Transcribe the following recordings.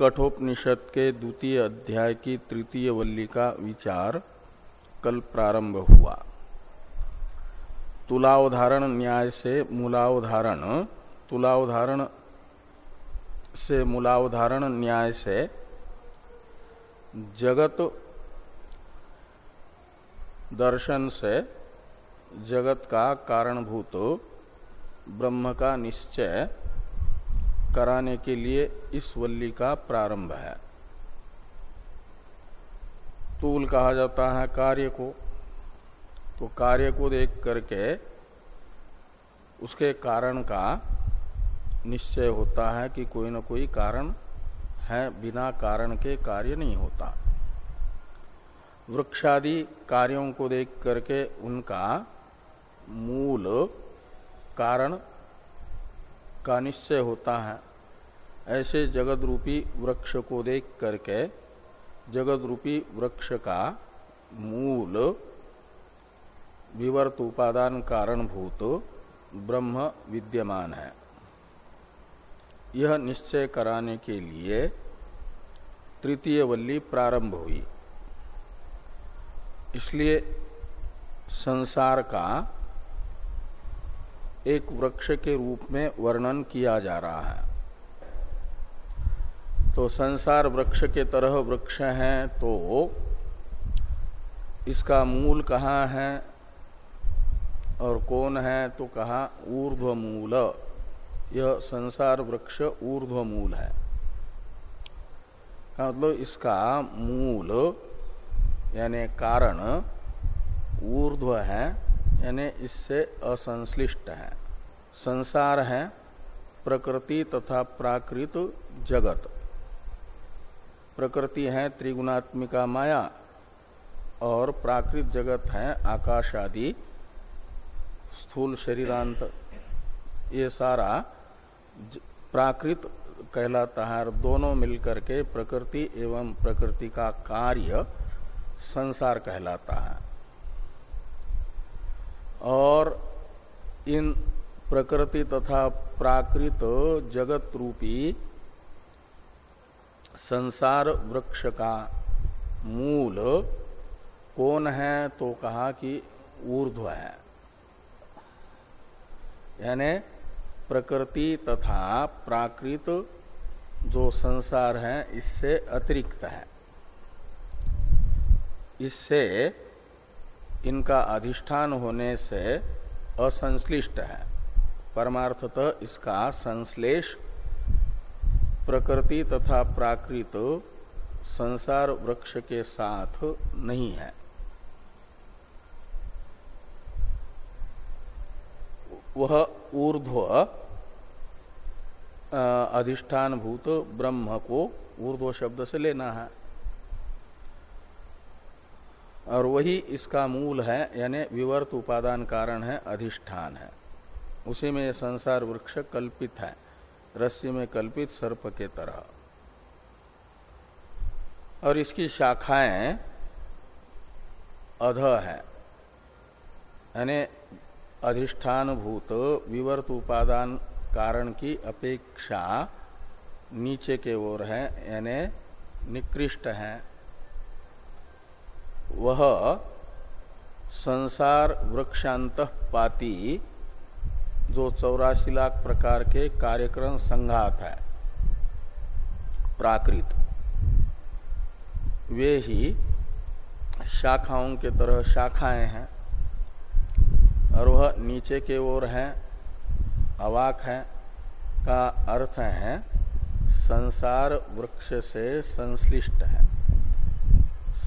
कठोपनिषद के द्वितीय अध्याय की तृतीय वल्ली का विचार कल प्रारंभ हुआ। तुलावधारण न्याय से मूलावधारण, तुलावधारण से मूलावधारण न्याय से जगत दर्शन से जगत का कारणभूत, ब्रह्म का निश्चय कराने के लिए इस वल्ली का प्रारंभ है। तूल कहा जाता है कार्य को। तो कार्य को देख करके उसके कारण का निश्चय होता है कि कोई ना कोई कारण है, बिना कारण के कार्य नहीं होता। वृक्षादि कार्यों को देख करके उनका मूल कारण का निश्चय होता है। ऐसे जगत रूपी वृक्ष को देख करके जगत रूपी वृक्ष का मूल विवर्त उपादान कारणभूत ब्रह्म विद्यमान है। यह निश्चय कराने के लिए तृतीय वल्ली प्रारंभ हुई। इसलिए संसार का एक वृक्ष के रूप में वर्णन किया जा रहा है। तो संसार वृक्ष के तरह वृक्ष है तो इसका मूल कहाँ है और कौन है तो कहा ऊर्ध्व मूल यह संसार वृक्ष ऊर्ध्व मूल है मतलब इसका मूल यानी कारण ऊर्ध्व है। यानी इससे असंश्लिष्ट है। संसार है, प्रकृति तथा प्राकृत जगत। प्रकृति है, त्रिगुणात्मिका माया, और प्राकृत जगत है, आकाश आदि, स्थूल शरीरांत। ये सारा प्राकृत कहलाता है, और दोनों मिलकर के प्रकृति एवं प्रकृति का कार्य संसार कहलाता है। और इन प्रकृति तथा प्राकृत जगत रूपी संसार वृक्ष का मूल कौन है तो कहा कि ऊर्ध्व है। यानी प्रकृति तथा प्राकृत जो संसार है, इससे अतिरिक्त है। इससे इनका अधिष्ठान होने से असंश्लिष्ट है। परमार्थतः इसका संश्लेष प्रकृति तथा प्राकृत संसार वृक्ष के साथ नहीं है। वह ऊर्ध्व अधिष्ठान भूत ब्रह्म को ऊर्ध्व शब्द से लेना है। और वही इसका मूल है, यानी विवर्त उपादान कारण है, अधिष्ठान है। उसी में संसार वृक्ष कल्पित है, रस्सी में कल्पित सर्प के तरह। और इसकी शाखाएँ अध है, यानी अधिष्ठान भूत विवर्त उपादान कारण की अपेक्षा नीचे के ओर है, यानी निकृष्ट है। वह संसार वृक्षांत पाती, जो चौरासी लाख प्रकार के कार्यक्रम संघात है, प्राकृत। वे ही शाखाओं के तरह शाखाएँ हैं, और वह नीचे के ओर है, अवाक है, का अर्थ है, संसार वृक्ष से संश्लिष्ट है।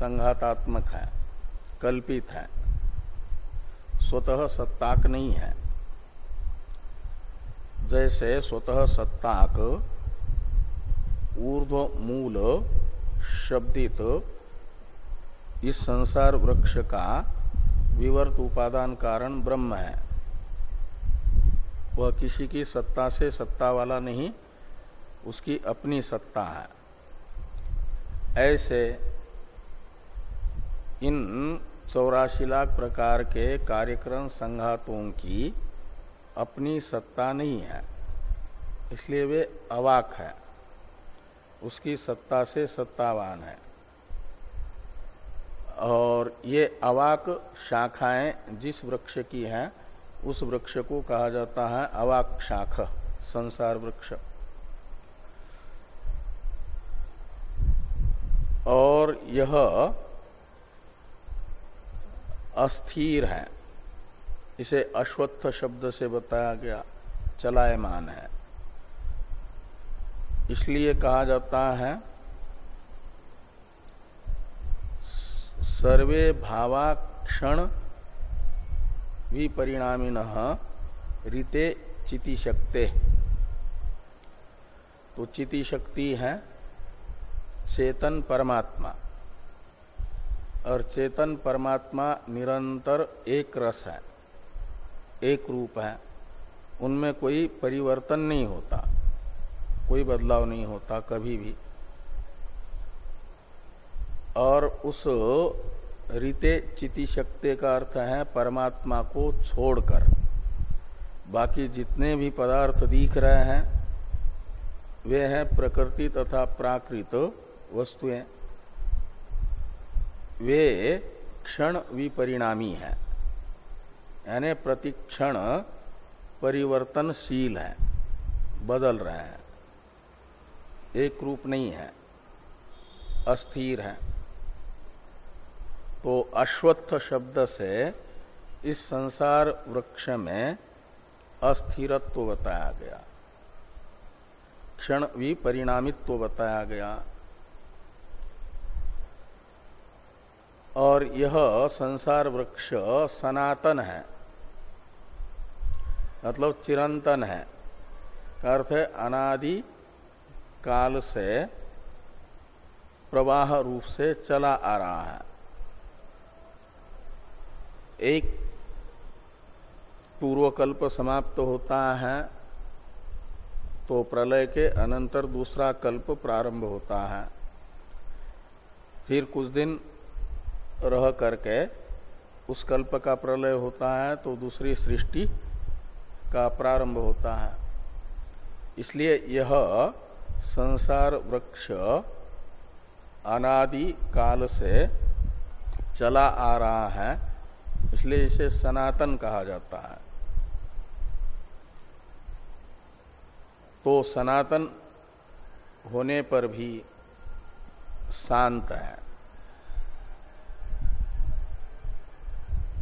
संघातात्मक है, कल्पित है, स्वतः सत्ताक नहीं है। जैसे स्वतः सत्ताक ऊर्ध्व मूल शब्दित इस संसार वृक्ष का विवर्त उपादान कारण ब्रह्म है। वह किसी की सत्ता से सत्ता वाला नहीं, उसकी अपनी सत्ता है। ऐसे इन चौरासी लाख प्रकार के कार्यक्रम संघातों की अपनी सत्ता नहीं है, इसलिए वे अवाक है। उसकी सत्ता से सत्तावान है। और ये अवाक शाखाएँ जिस वृक्ष की हैं, उस वृक्ष को कहा जाता है अवाक शाख, संसार वृक्ष। और यह अस्थिर है। इसे अश्वत्थ शब्द से बताया गया, चलायमान है। इसलिए कहा जाता है, सर्वे भावाक्षण विपरिणामिन रीते चिति शक्ते तो चिति शक्ति है, चेतन परमात्मा। और चेतन परमात्मा निरंतर एक रस है, एक रूप है। उनमें कोई परिवर्तन नहीं होता, कोई बदलाव नहीं होता कभी भी। और उस रीते चिति शक्ति का अर्थ है परमात्मा को छोड़कर। बाकी जितने भी पदार्थ दिख रहे हैं, वे हैं प्रकृति तथा प्राकृत वस्तुएँ। वे क्षण विपरिणामी है। यानी प्रतिक्षण परिवर्तनशील है, बदल रहे हैं। एक रूप नहीं है, अस्थिर है। तो अश्वत्थ शब्द से इस संसार वृक्ष में अस्थिरत्व बताया गया। क्षण विपरिणामित्व बताया गया। और यह संसार वृक्ष सनातन है। मतलब चिरंतन है। अर्थ है अनादि काल से प्रवाह रूप से चला आ रहा है। एक पूर्वकल्प समाप्त होता है तो प्रलय के अनंतर दूसरा कल्प प्रारंभ होता है। फिर कुछ दिन रह करके उस कल्प का प्रलय होता है तो दूसरी सृष्टि का प्रारंभ होता है। इसलिए यह संसार वृक्ष अनादि काल से चला आ रहा है, इसलिए इसे सनातन कहा जाता है। तो सनातन होने पर भी शांत है।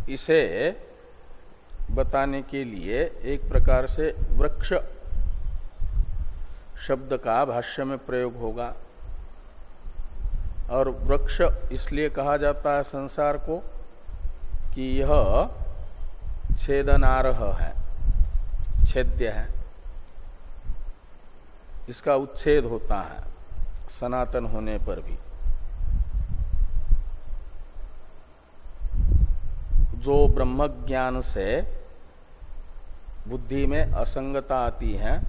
इसे बताने के लिए एक प्रकार से वृक्ष शब्द का भाष्य में प्रयोग होगा। और वृक्ष इसलिए कहा जाता है संसार को कि यह छेदनारह है, छेद्य है। इसका उच्छेद होता है सनातन होने पर भी। जो ब्रह्म ज्ञान से बुद्धि में असंगता आती है,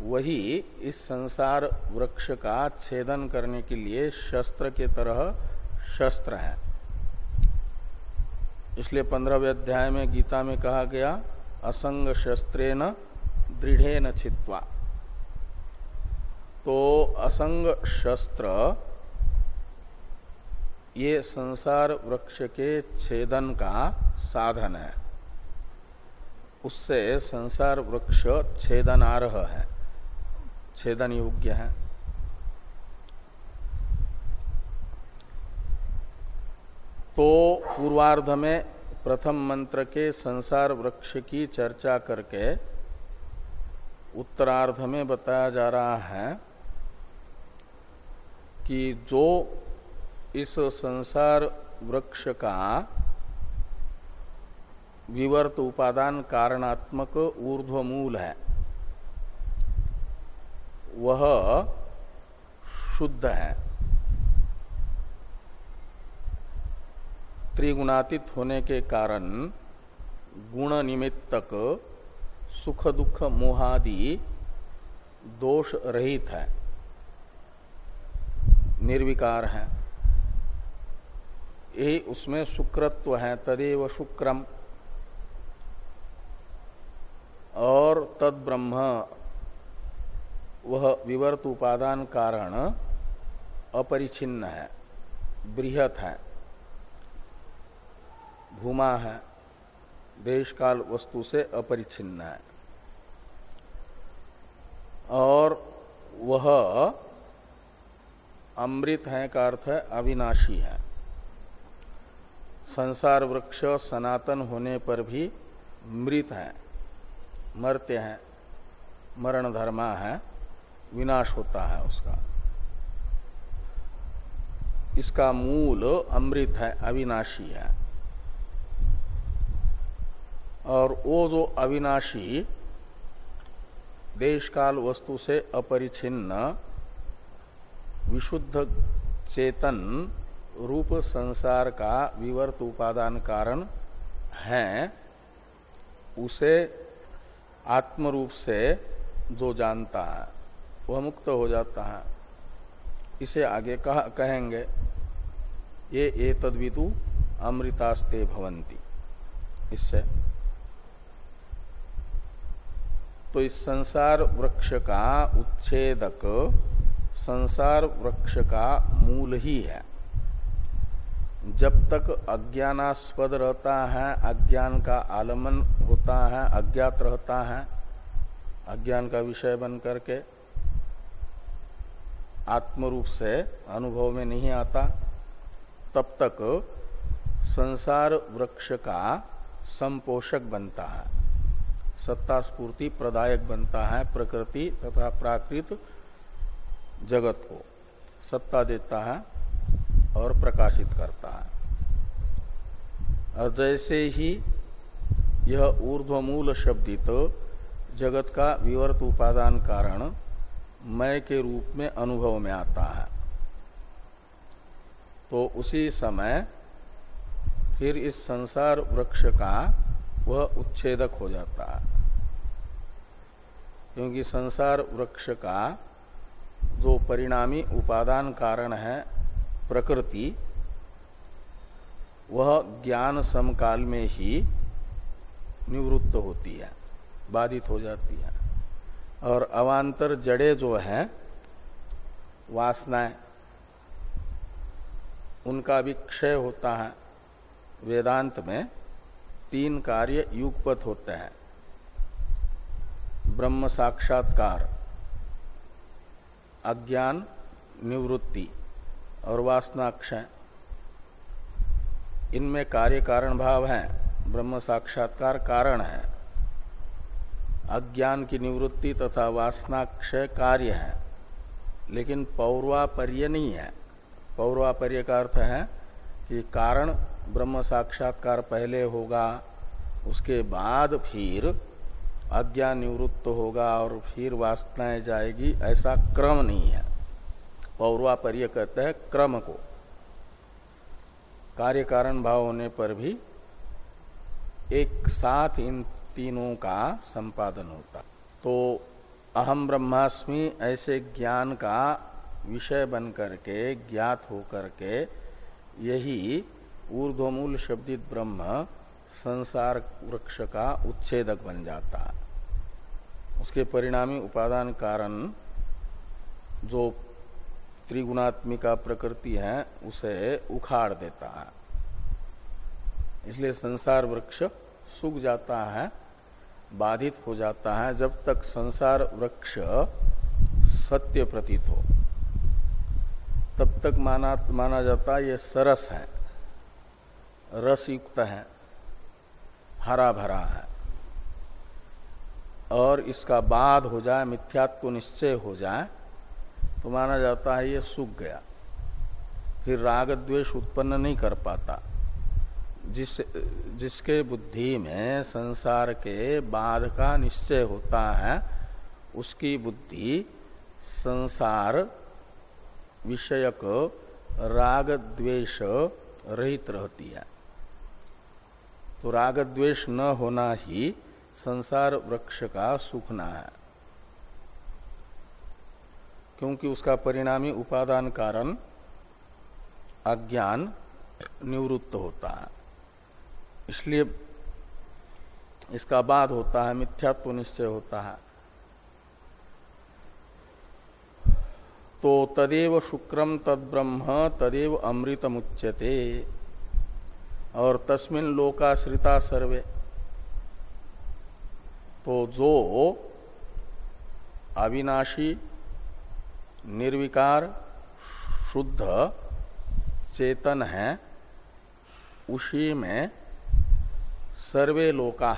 वही इस संसार वृक्ष का छेदन करने के लिए शस्त्र के तरह शस्त्र है। इसलिए पंद्रहवें अध्याय में गीता में कहा गया, असंग शस्त्रे न दृढ़ तो असंग शस्त्र ये संसार वृक्ष के छेदन का साधन है। उससे संसार वृक्ष छेदनारह है। छेदन योग्य है। तो पूर्वार्ध में प्रथम मंत्र के संसार वृक्ष की चर्चा करके उत्तरार्ध में बताया जा रहा है कि जो इस संसार वृक्ष का विवर्त उपादान कारणात्मक ऊर्ध्वमूल है। वह शुद्ध है। त्रिगुणातीत होने के कारण गुण निमित्तक सुख दुख मोहादि दोष रहित है। निर्विकार है। यही उसमें शुक्रत्व है, तदेव शुक्रम। और तद ब्रह्म, वह विवर्त उपादान कारण अपरिछिन्न है, बृहत है, भूमा है देश काल वस्तु से अपरिछिन्न है। और वह अमृत है का अर्थ है अविनाशी है। संसार वृक्ष सनातन होने पर भी मृत है, मरते हैं, मरण धर्मा है, विनाश होता है उसका। इसका मूल अमृत है, अविनाशी है। और वो जो अविनाशी देश काल वस्तु से अपरिछिन्न विशुद्ध चेतन रूप संसार का विवर्त उपादान कारण है उसे आत्म रूप से जो जानता है वह मुक्त हो जाता है। इसे आगे कह, कहेंगे ये ए तद्विदु अमृतास्ते भवंती इससे तो इस संसार वृक्ष का उच्छेदक संसार वृक्ष का मूल ही है। जब तक अज्ञानास्पद रहता है, अज्ञान का आलमन होता है, अज्ञात रहता है, अज्ञान का विषय बन करके आत्मरूप से अनुभव में नहीं आता, तब तक संसार वृक्ष का संपोषक बनता है सत्ता स्पूर्ति प्रदायक बनता है, प्रकृति तथा प्राकृत जगत को सत्ता देता है। और प्रकाशित करता है। और जैसे ही यह ऊर्ध्वमूल शब्दित जगत का विवर्त उपादान कारण मय के रूप में अनुभव में आता है तो उसी समय फिर इस संसार वृक्ष का वह उच्छेदक हो जाता है। क्योंकि संसार वृक्ष का जो परिणामी उपादान कारण है प्रकृति, वह ज्ञान समकाल में ही निवृत्त होती है, बाधित हो जाती है। और अवान्तर जड़े जो हैं, वासनाएँ, उनका भी क्षय होता है। वेदांत में तीन कार्य युगपथ होते हैं। ब्रह्म साक्षात्कार, अज्ञान, निवृत्ति। और वासनाक्षय। इनमें कार्य कारण भाव है, ब्रह्म साक्षात्कार कारण है। अज्ञान की निवृत्ति तथा वासनाक्षय कार्य है, लेकिन पौर्वापर्य नहीं है। पौर्वापर्य का अर्थ है कि कारण ब्रह्म साक्षात्कार पहले होगा, उसके बाद फिर अज्ञान निवृत्त होगा और फिर वासनाएँ जाएगी, ऐसा क्रम नहीं है। पौर्वापर्य कहते हैं क्रम को। कार्य कारण भाव होने पर भी एक साथ इन तीनों का संपादन होता। तो अहम ब्रह्मास्मि ऐसे ज्ञान का विषय बन करके ज्ञात हो करके यही ऊर्ध्वमूल शब्दित ब्रह्म संसार वृक्ष का उच्छेदक बन जाता। उसके परिणामी उपादान कारण जो त्रिगुणात्मिका प्रकृति है, उसे उखाड़ देता है। इसलिए संसार वृक्ष सूख जाता है, बाधित हो जाता है, जब तक संसार वृक्ष सत्य प्रतीत हो। तब तक माना माना जाता है, ये सरस है, रस युक्त है, हरा भरा है। और इसका बाद हो जाए, मिथ्यात्व निश्चय हो जाए तो माना जाता है ये सूख गया। फिर राग द्वेष उत्पन्न नहीं कर पाता। जिस, जिसके बुद्धि में संसार के बाद का निश्चय होता है, उसकी बुद्धि संसार विषयक राग द्वेष रहित रहती है। तो राग द्वेष न होना ही संसार वृक्ष का सुखना है। क्योंकि उसका परिणामी उपादान कारण अज्ञान निवृत्त होता है। इसलिए इसका बाद होता है, मिथ्यात्व निश्चय होता है। तो तदेव शुक्रम तद ब्रह्म तदेव अमृत मुच्यते और तस्मिन लोकाश्रिता सर्वे। तो जो अविनाशी निर्विकार, शुद्ध, चेतन है। उसी में सर्वे लोका,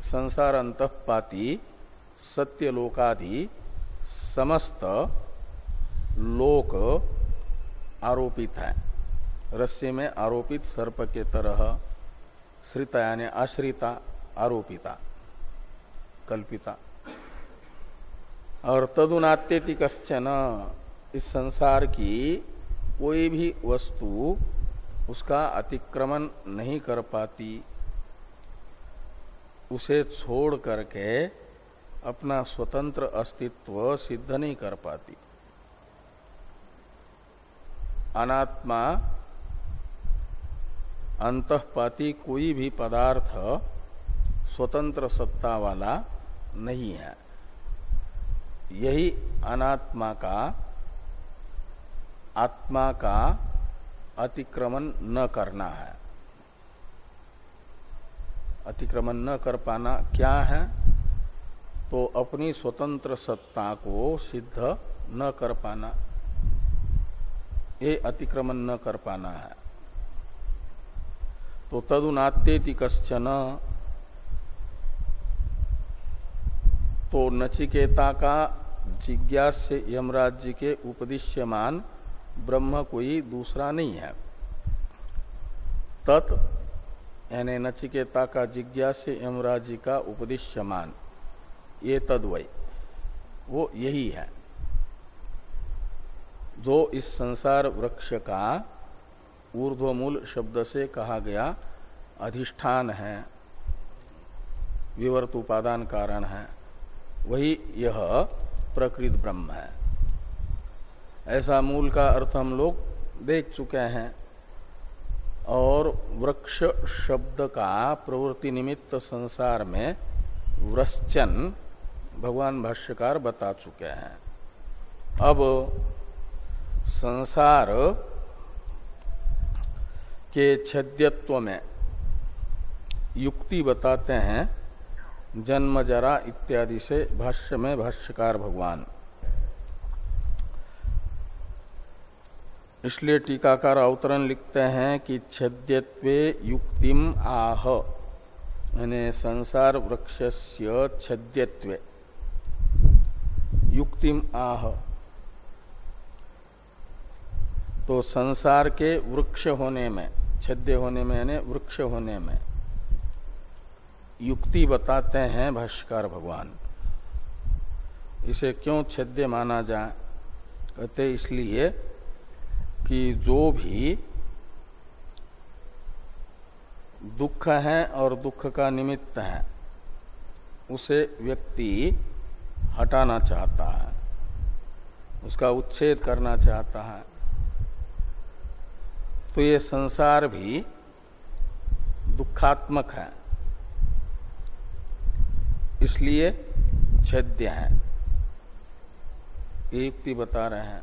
संसार अंतपाती, सत्य लोकादि, समस्त लोक आरोपित है। रस्सी में आरोपित सर्प के तरह, श्रिता यानी आश्रिता, आरोपिता, कल्पिता। और तदुनात्यति कश्चन। इस संसार की कोई भी वस्तु उसका अतिक्रमण नहीं कर पाती। उसे छोड़ करके अपना स्वतंत्र अस्तित्व सिद्ध नहीं कर पाती। अनात्मा अंतपाती कोई भी पदार्थ स्वतंत्र सत्ता वाला नहीं है। यही अनात्मा का, आत्मा का अतिक्रमण न करना है। अतिक्रमण न कर पाना क्या है? तो अपनी स्वतंत्र सत्ता को सिद्ध न कर पाना। ये अतिक्रमण न कर पाना है। तो तदुनात्यति कश्चन। तो नचिकेता का जिज्ञास्य यमराज्य के उपदिश्यमान ब्रह्म कोई दूसरा नहीं है। तत् यानी नचिकेता का जिज्ञास्य यमराज्य का उपदिश्यमान। ये तद्वय वो यही है। जो इस संसार वृक्ष का ऊर्ध्वमूल शब्द से कहा गया अधिष्ठान है, विवर्त उपादान कारण है, वही यह प्रकृत ब्रह्म है। ऐसा मूल का अर्थ हम लोग देख चुके हैं। और वृक्ष शब्द का प्रवृत्ति निमित्त संसार में वृश्चन भगवान भाष्यकार बता चुके हैं। अब संसार के छद्यत्व में युक्ति बताते हैं। जन्म जरा इत्यादि से भाष्य में भाष्यकार भगवान। इसलिए टीकाकार अवतरण लिखते हैं कि छद्यत्वे युक्तिम आह। यानी संसार वृक्षस्य छद्यत्वे। युक्तिम आह। तो संसार के वृक्ष होने में, छद्य होने में यानी वृक्ष होने में युक्ति बताते हैं भाष्कर भगवान। इसे क्यों छेद्य माना जाए कहते इसलिए कि जो भी दुख है और दुख का निमित्त है, उसे व्यक्ति हटाना चाहता है, उसका उच्छेद करना चाहता है। तो ये संसार भी दुखात्मक है। इसलिए छेद्य है। ये युक्ति बता रहे हैं।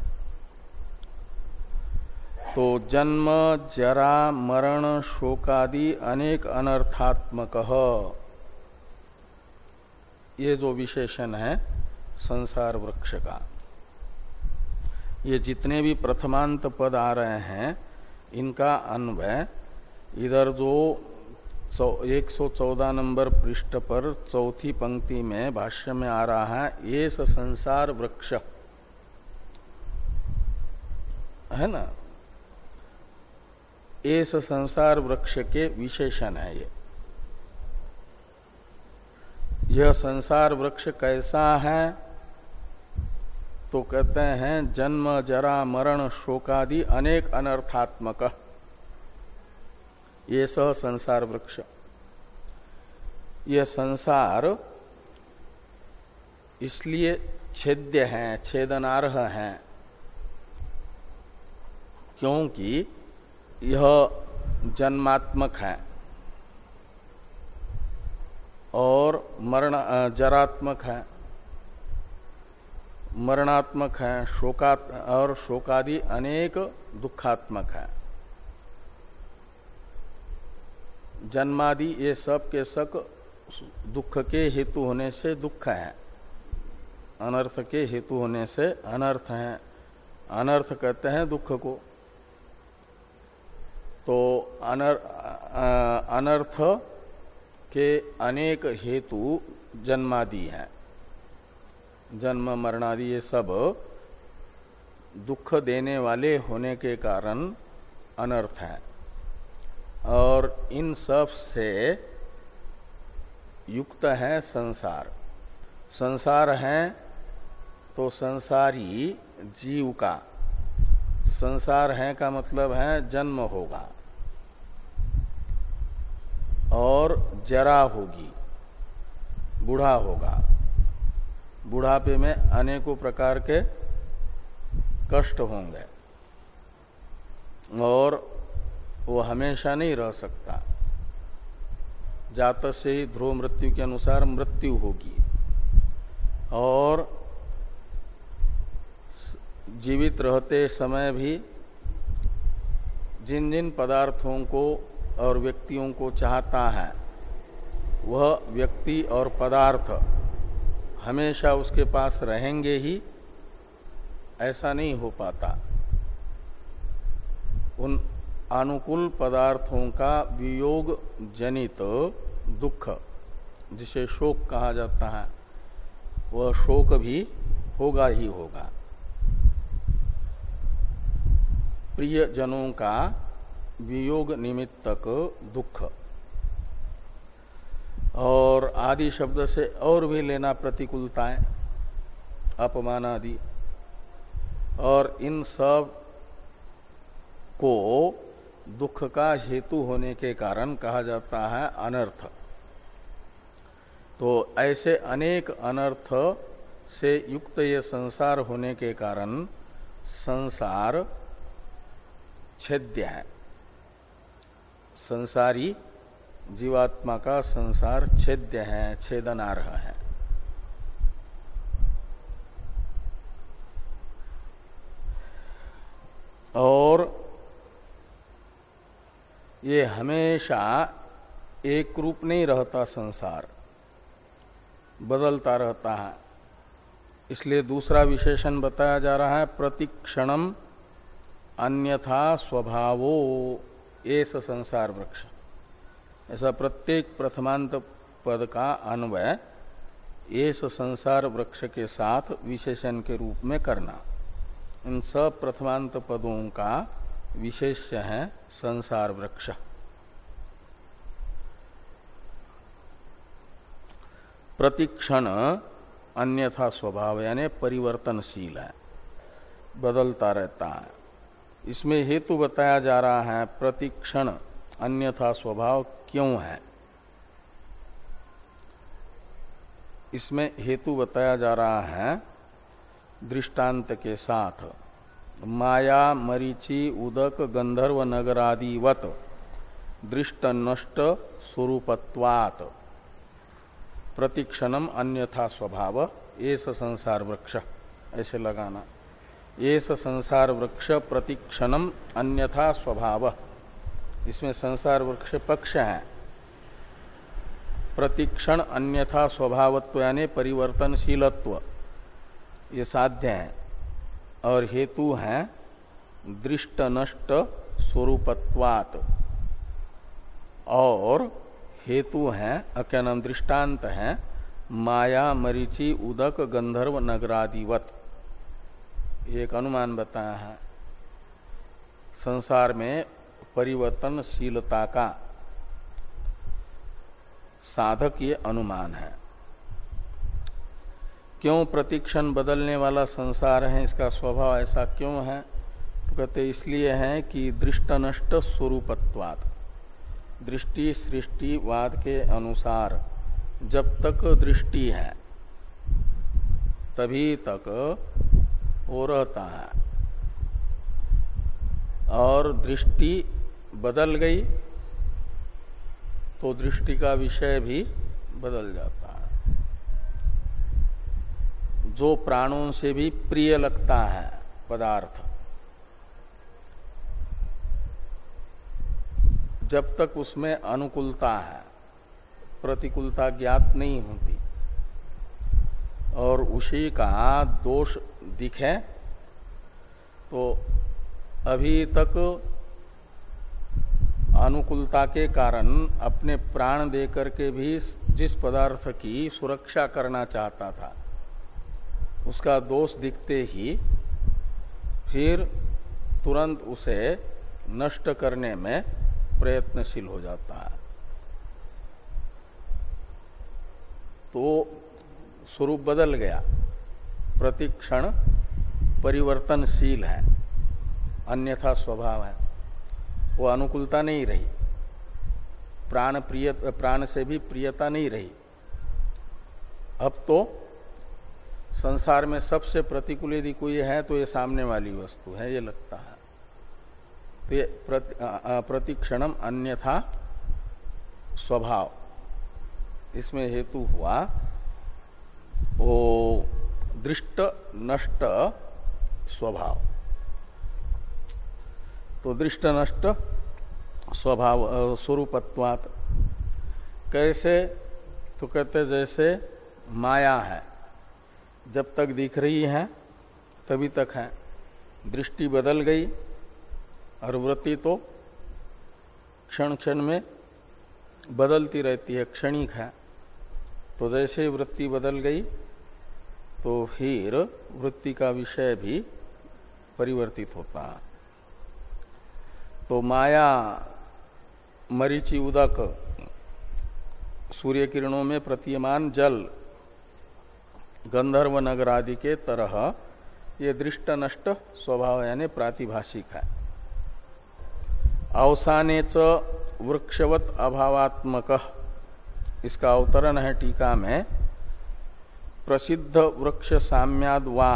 तो जन्म, जरा, मरण, शोकादि अनेक अनर्थात्मक। ये जो विशेषण है, संसार वृक्ष का। ये जितने भी प्रथमांत पद आ रहे हैं, इनका अन्वय इधर जो एक सौ चौदह नंबर पृष्ठ पर चौथी पंक्ति में भाष्य में आ रहा है ये संसार वृक्ष। है ना? एस संसार वृक्ष के विशेषण है ये। यह संसार वृक्ष कैसा है? तो कहते हैं, जन्म, जरा, मरण, शोकादि अनेक अनर्थात्मक। ये सह संसार वृक्ष। यह संसार इसलिए छेद्य है, छेदनारह है, क्योंकि यह जन्मात्मक है और मरण जरात्मक है। मरणात्मक है शोका और शोकादि अनेक दुखात्मक है। जन्मादि ये सब के सक दुख के हेतु होने से दुख है। अनर्थ के हेतु होने से अनर्थ है। अनर्थ कहते हैं दुख को। तो अनर, अनर्थ के अनेक हेतु जन्मादि हैं। जन्म मरणादि ये सब दुख देने वाले होने के कारण अनर्थ है। और इन सबसे युक्त है संसार। संसार है तो संसारी जीव का। संसार है का मतलब है जन्म होगा और जरा होगी, बूढ़ा होगा। बुढ़ापे में अनेकों प्रकार के कष्ट होंगे और वो हमेशा नहीं रह सकता। जात से ही ध्रुव मृत्यु के अनुसार मृत्यु होगी। और जीवित रहते समय भी जिन जिन पदार्थों को और व्यक्तियों को चाहता है, वह व्यक्ति और पदार्थ हमेशा उसके पास रहेंगे ही, ऐसा नहीं हो पाता। उन अनुकूल पदार्थों का वियोग जनित दुख, जिसे शोक कहा जाता है, वह शोक भी होगा ही होगा। प्रिय जनों का वियोग निमित्तक दुख। और आदि शब्द से और भी लेना प्रतिकूलताएँ, अपमान आदि। और इन सबको दुख का हेतु होने के कारण कहा जाता है अनर्थ। तो ऐसे अनेक अनर्थ से युक्त ये संसार होने के कारण संसार छेद्य है। संसारी जीवात्मा का संसार छेद्य है, छेदनार्ह है। और ये हमेशा एक रूप नहीं रहता संसार। बदलता रहता है। इसलिए दूसरा विशेषण बताया जा रहा है, प्रतिक्षणम अन्यथा स्वभावो, एस संसार वृक्ष। ऐसा प्रत्येक प्रथमांत पद का अन्वय एस संसार वृक्ष के साथ विशेषण के रूप में करना। इन सब प्रथमांत पदों का विशेष्य है संसार वृक्ष। प्रतिक्षण अन्यथा स्वभाव, यानी परिवर्तनशील है, बदलता रहता है। इसमें हेतु बताया जा रहा है, प्रतिक्षण अन्यथा स्वभाव क्यों है? इसमें हेतु बताया जा रहा है, दृष्टांत के साथ माया, मरीचि, उदक, गंधर्व नगरादिवत दृष्ट नष्ट स्वरूपत्वात। प्रतिक्षणम अन्यथा स्वभाव एस संसार वृक्ष, ऐसे लगाना। एस संसार वृक्ष प्रतिक्षणम अन्यथा स्वभाव। इसमें संसार वृक्ष पक्ष है। प्रतिक्षण अन्यथा स्वभावत्व यानी परिवर्तनशीलत्व, ये साध्य है। और हेतु है दृष्ट नष्ट स्वरूपत्वात। और हेतु है क्या नाम, दृष्टांत है, माया, मरीचि, उदक, गंधर्व, नगरादिवत। एक अनुमान बताया है। संसार में परिवर्तनशीलता का साधक ये अनुमान है। क्यों प्रतिक्षण बदलने वाला संसार है, इसका स्वभाव ऐसा क्यों है? तो कहते इसलिए है कि दृष्टनष्ट स्वरूपत्वाद दृष्टि सृष्टिवाद के अनुसार जब तक दृष्टि है, तभी तक वो रहता है। और दृष्टि बदल गई तो दृष्टि का विषय भी बदल जाता है। जो प्राणों से भी प्रिय लगता है पदार्थ। जब तक उसमें अनुकूलता है, प्रतिकूलता ज्ञात नहीं होती, और उसी का दोष दिखे तो अभी तक अनुकूलता के कारण अपने प्राण देकर के भी जिस पदार्थ की सुरक्षा करना चाहता था उसका दोष दिखते ही फिर तुरंत उसे नष्ट करने में प्रयत्नशील हो जाता है। तो स्वरूप बदल गया। प्रतिक्षण परिवर्तनशील है। अन्यथा स्वभाव है। वो अनुकूलता नहीं रही। प्राण प्रिय, प्राण से भी प्रियता नहीं रही। अब तो संसार में सबसे प्रतिकूल यदि कोई है तो ये सामने वाली वस्तु है ये लगता है। तो ये प्रति, प्रतिक्षणम अन्यथा स्वभाव। इसमें हेतु हुआ वो दृष्ट नष्ट स्वभाव। तो दृष्ट नष्ट स्वभाव स्वरूपत्वात। कैसे? तो कहते जैसे माया है। जब तक दिख रही है, तभी तक है। दृष्टि बदल गई और वृत्ति तो क्षण क्षण में बदलती रहती है, क्षणिक है। तो जैसे वृत्ति बदल गई तो फिर वृत्ति का विषय भी परिवर्तित होता। है तो माया मरीचि उदक सूर्य किरणों में प्रतीयमान जल गंधर्व नगर आदि के तरह ये दृष्ट नष्ट स्वभाव यानी प्रातिभाषिक है। अवसाने च वृक्षवत अभावात्मक। इसका अवतरण है टीका में प्रसिद्ध वृक्ष साम्याद वा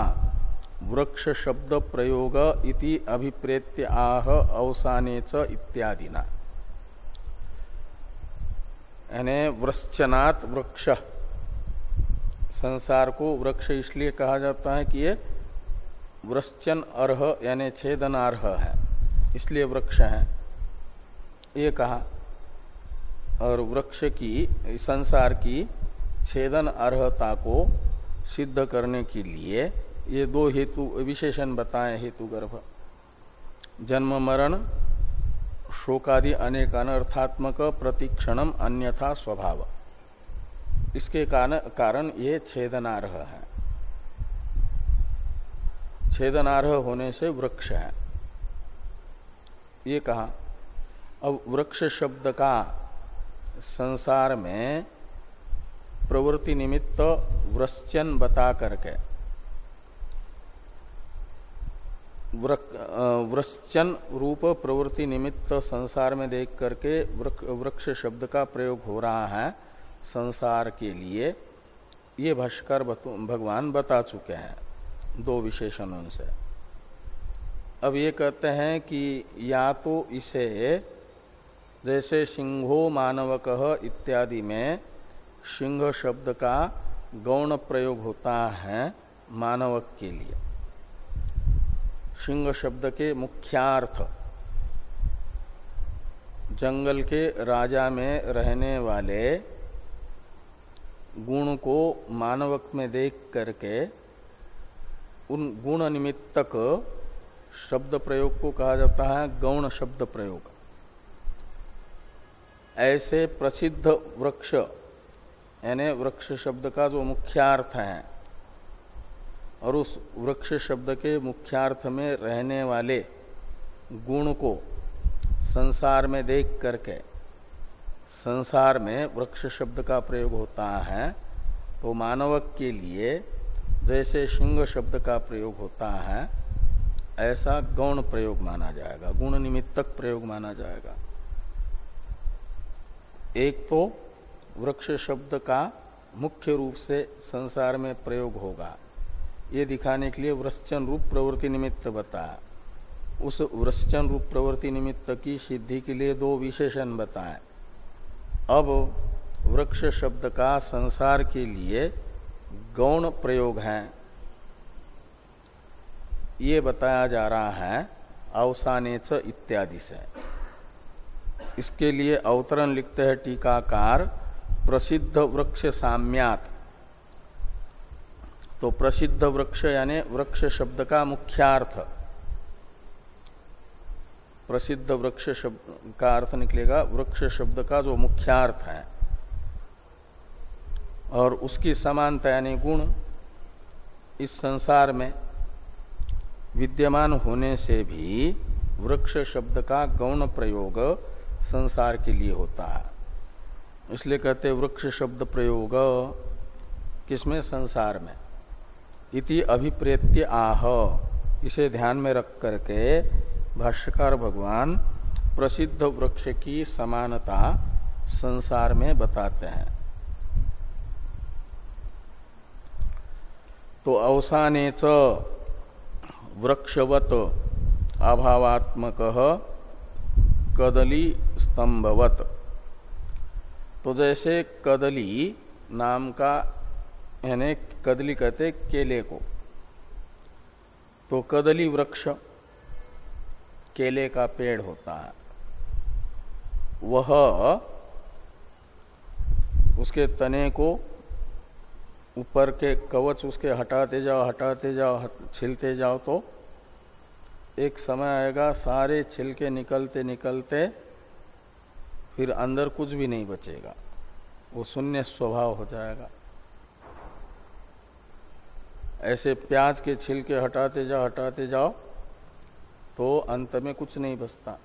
वृक्ष शब्द प्रयोग इति अभिप्रेत्य आह अवसाने च इत्यादिना। यानी वृश्चनात् वृक्ष। संसार को वृक्ष इसलिए कहा जाता है कि ये वृश्चन अर्ह यानी छेदन अर्ह है, इसलिए वृक्ष है। ये कहा, और वृक्ष की, संसार की छेदन अर्हता को सिद्ध करने के लिए ये दो हेतु, विशेषण बताए हेतु गर्भ जन्म, मरण, शोकादि अनेक अनर्थात्मक प्रतिक्षणम अन्यथा स्वभाव। इसके कारण ये छेदनारह है। छेदनारह होने से वृक्ष है। ये कहा, अब वृक्ष शब्द का संसार में प्रवृत्ति निमित्त वृश्चन बता करके वृश्चन रूप प्रवृत्ति निमित्त संसार में देख करके वृक्ष शब्द का प्रयोग हो रहा है। संसार के लिए ये भाष्कर भगवान बता चुके हैं, दो विशेषणों से अब ये कहते हैं कि या तो इसे जैसे सिंहो मानवक इत्यादि में सिंह शब्द का गौण प्रयोग होता है मानवक के लिए। सिंह शब्द के मुख्यार्थ, जंगल के राजा में रहने वाले गुण को मानवक में देख करके उन गुण निमित्तक शब्द प्रयोग को कहा जाता है गौण शब्द प्रयोग। ऐसे प्रसिद्ध वृक्ष, यानी वृक्ष शब्द का जो मुख्यार्थ है, और उस वृक्ष शब्द के मुख्यार्थ में रहने वाले गुण को संसार में देख करके संसार में वृक्ष शब्द का प्रयोग होता है तो मानवक के लिए जैसे सिंह शब्द का प्रयोग होता है, ऐसा गौण प्रयोग माना जाएगा, गुण निमित्तक प्रयोग माना जाएगा। एक तो वृक्ष शब्द का मुख्य रूप से संसार में प्रयोग होगा। ये दिखाने के लिए वृश्चन रूप प्रवृत्ति निमित्त बताया उस वृश्चन रूप प्रवृत्ति निमित्त की सिद्धि के लिए दो विशेषण बताए। अब वृक्ष शब्द का संसार के लिए गौण प्रयोग है। ये बताया जा रहा है, अवसाने च इत्यादि से। इसके लिए अवतरण लिखते हैं टीकाकार, प्रसिद्ध वृक्ष साम्यात। तो प्रसिद्ध वृक्ष यानी वृक्ष शब्द का मुख्यार्थ। प्रसिद्ध वृक्ष शब्द का अर्थ निकलेगा, वृक्ष शब्द का जो मुख्यार्थ है। और उसकी समानता यानी गुण इस संसार में विद्यमान होने से भी वृक्ष शब्द का गौण प्रयोग संसार के लिए होता है। इसलिए कहते वृक्ष शब्द प्रयोग किसमें? संसार में। इति अभिप्रेत्य आह। इसे ध्यान में रख करके भाष्यकार भगवान प्रसिद्ध वृक्ष की समानता संसार में बताते हैं। तो अवसाने च वृक्षवत अभावात्मक कदली स्तंभवत। तो जैसे कदली नाम का, यानी कदली कहते केले को। तो कदली वृक्ष केले का पेड़ होता है। वह उसके तने को ऊपर के कवच उसके हटाते जाओ हटाते जाओ छिलते जाओ तो एक समय आएगा, सारे छिलके निकलते निकलते फिर अंदर कुछ भी नहीं बचेगा। वो शून्य स्वभाव हो जाएगा। ऐसे प्याज के छिलके हटाते जाओ हटाते जाओ तो अंत में कुछ नहीं बचता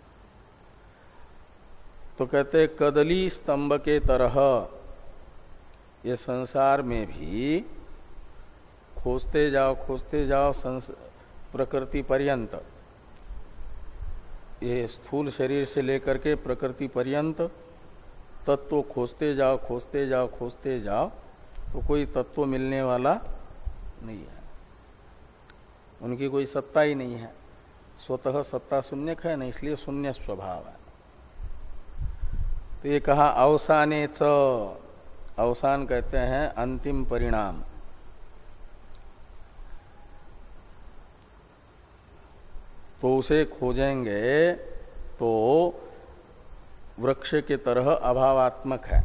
तो कहते, कदली स्तंभ के तरह ये संसार में भी खोजते जाओ खोजते जाओ प्रकृति पर्यंत। ये स्थूल शरीर से लेकर के प्रकृति पर्यंत तत्व खोजते जाओ खोजते जाओ खोजते जाओ तो कोई तत्व मिलने वाला नहीं है। उनकी कोई सत्ता ही नहीं है। स्वतः सत्ता शून्य है ना इसलिए शून्य स्वभाव है। तो ये कहा, अवसाने च। अवसान कहते हैं अंतिम परिणाम। तो उसे खोजेंगे तो वृक्ष के तरह अभावात्मक है।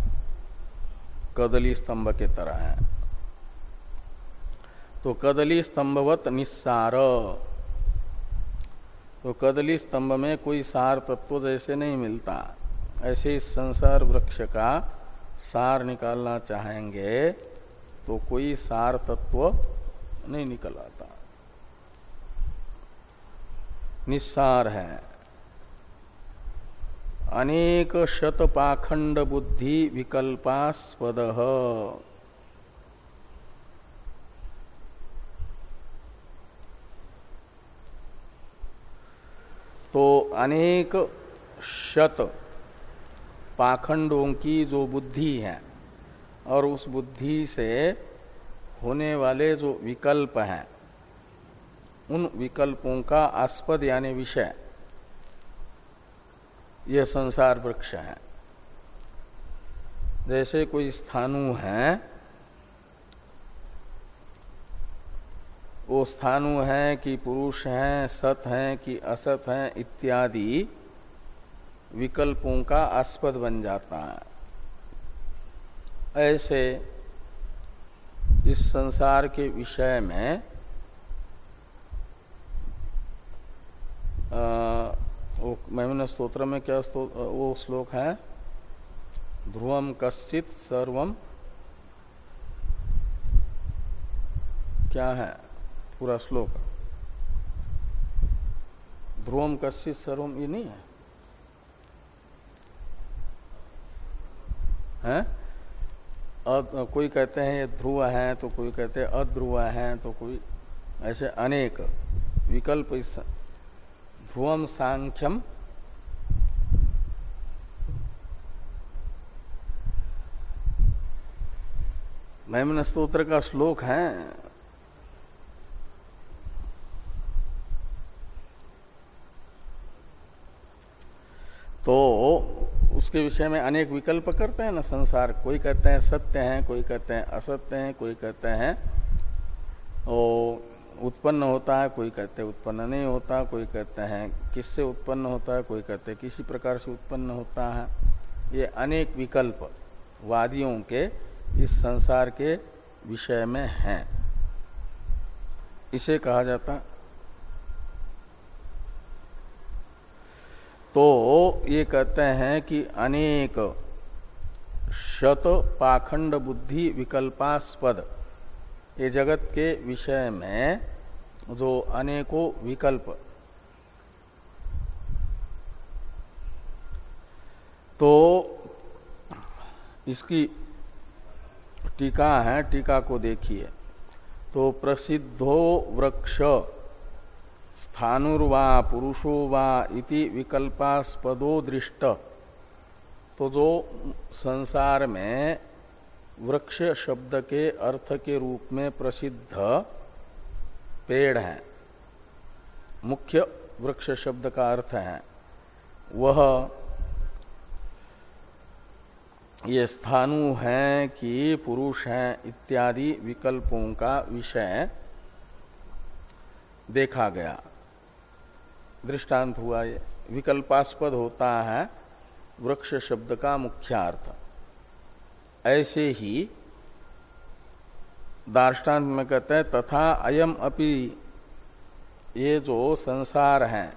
कदली स्तंभ के तरह है। तो कदली स्तंभवत निस्सार। तो कदली स्तंभ में कोई सार तत्व जैसे नहीं मिलता। ऐसे इस संसार वृक्ष का सार निकालना चाहेंगे तो कोई सार तत्व नहीं निकल आता। निस्सार है। अनेक शत पाखंड बुद्धि विकल्पास्पद। तो अनेक शत पाखंडों की जो बुद्धि है और उस बुद्धि से होने वाले जो विकल्प हैं, उन विकल्पों का आस्पद यानी विषय यह संसार वृक्ष है। जैसे कोई स्थानु है वो स्थानु है कि पुरुष है, सत है कि असत है, इत्यादि विकल्पों का आस्पद बन जाता है। ऐसे इस संसार के विषय में महिमन स्त्रोत्र में क्या वो श्लोक है, ध्रुवम कश्चित सर्वम, क्या है? पूरा श्लोक। ध्रुवम कश्चित सर्वम ये नहीं है? हैं? कोई कहते हैं ये ध्रुव है तो कोई कहते हैं अध्रुव है तो कोई ऐसे अनेक विकल्प इस ध्रुवम सांख्यम। मैमन स्त्रोत्र का श्लोक है। तो उसके विषय में अनेक विकल्प करते हैं ना संसार। कोई कहते हैं सत्य हैं, कोई कहते हैं असत्य हैं, कोई कहते हैं ओ उत्पन्न होता है, कोई कहते उत्पन्न नहीं होता, कोई कहते हैं किससे उत्पन्न होता है, कोई कहते किसी प्रकार से उत्पन्न होता है। ये अनेक विकल्प वादियों के इस संसार के विषय में हैं। इसे कहा जाता तो ये कहते हैं कि अनेक शत पाखंड बुद्धि विकल्पास्पद ये जगत के विषय में जो अनेकों विकल्प। तो इसकी टीका है, टीका को देखिए। तो प्रसिद्धो वृक्ष स्थानुर्वा पुरुषो वा इति विकल्पास्पदो दृष्ट। तो जो संसार में वृक्ष शब्द के अर्थ के रूप में प्रसिद्ध पेड़ है, मुख्य वृक्ष शब्द का अर्थ है, वह ये स्थानु है कि पुरुष है इत्यादि विकल्पों का विषय देखा गया। दृष्टांत हुआ ये। विकल्पास्पद होता है वृक्ष शब्द का मुख्यार्थ। ऐसे ही दार्ष्टान्त में कहते हैं, तथा अयम अपि ये जो संसार है,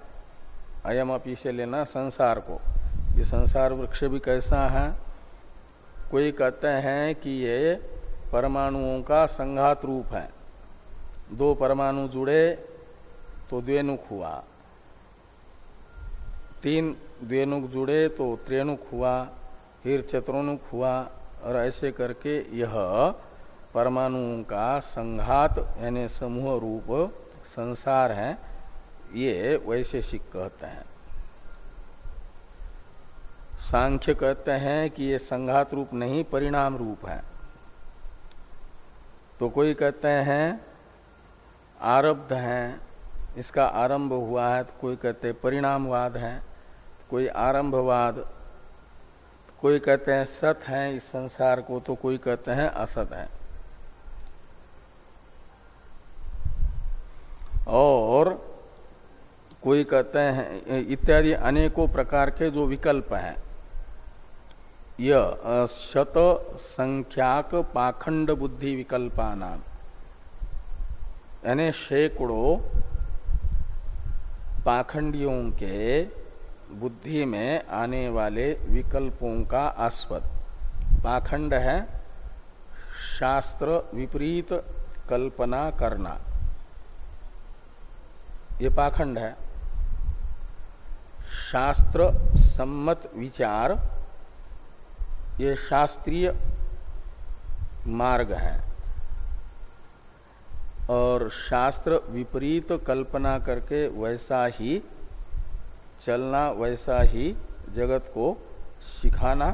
अयम अपि से लेना संसार को। ये संसार वृक्ष भी कैसा है? कोई कहते हैं कि ये परमाणुओं का संघात रूप है। दो परमाणु जुड़े तो द्वेनुक हुआ। तीन द्वेनुक जुड़े तो त्रेणुक हुआ फिर चतुर्णुक हुआ, और ऐसे करके यह परमाणुओं का संघात यानी समूह रूप संसार है, ये वैशेषिक कहते हैं। सांख्य कहते हैं कि ये संघात रूप नहीं, परिणाम रूप है। तो कोई कहते हैं, आरब्ध है इसका आरंभ हुआ है तो कोई कहते हैं परिणामवाद है, कोई आरंभवाद, कोई कहते हैं सत है इस संसार को तो कोई कहते हैं असत है। और कोई कहते हैं, इत्यादि अनेकों प्रकार के जो विकल्प हैं यह शत संख्याक पाखंड बुद्धि विकल्पा नाम यानी सैकड़ों पाखंडियों के बुद्धि में आने वाले विकल्पों का आस्पद। पाखंड है, शास्त्र विपरीत कल्पना करना। ये पाखंड है। शास्त्र सम्मत विचार, ये शास्त्रीय मार्ग है। और शास्त्र विपरीत कल्पना करके वैसा ही चलना, वैसा ही जगत को सिखाना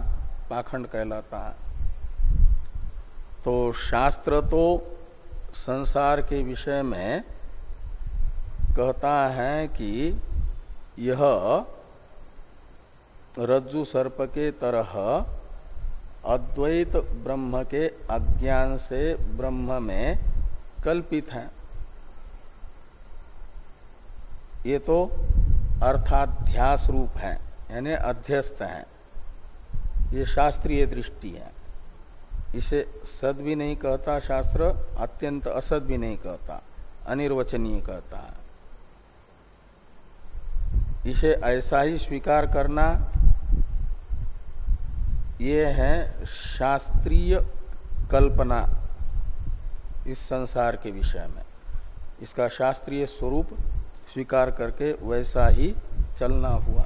पाखंड कहलाता है। तो शास्त्र तो संसार के विषय में कहता है कि यह रज्जु सर्प के तरह अद्वैत ब्रह्म के अज्ञान से ब्रह्म में कल्पित है। ये तो अर्थाध्यास रूप है, यानी अध्यस्त है। ये शास्त्रीय दृष्टि है। इसे सद भी नहीं कहता शास्त्र, अत्यंत असद भी नहीं कहता, अनिर्वचनीय कहता है। इसे ऐसा ही स्वीकार करना, ये है शास्त्रीय कल्पना। इस संसार के विषय में। इसका शास्त्रीय स्वरूप स्वीकार करके वैसा ही चलना हुआ।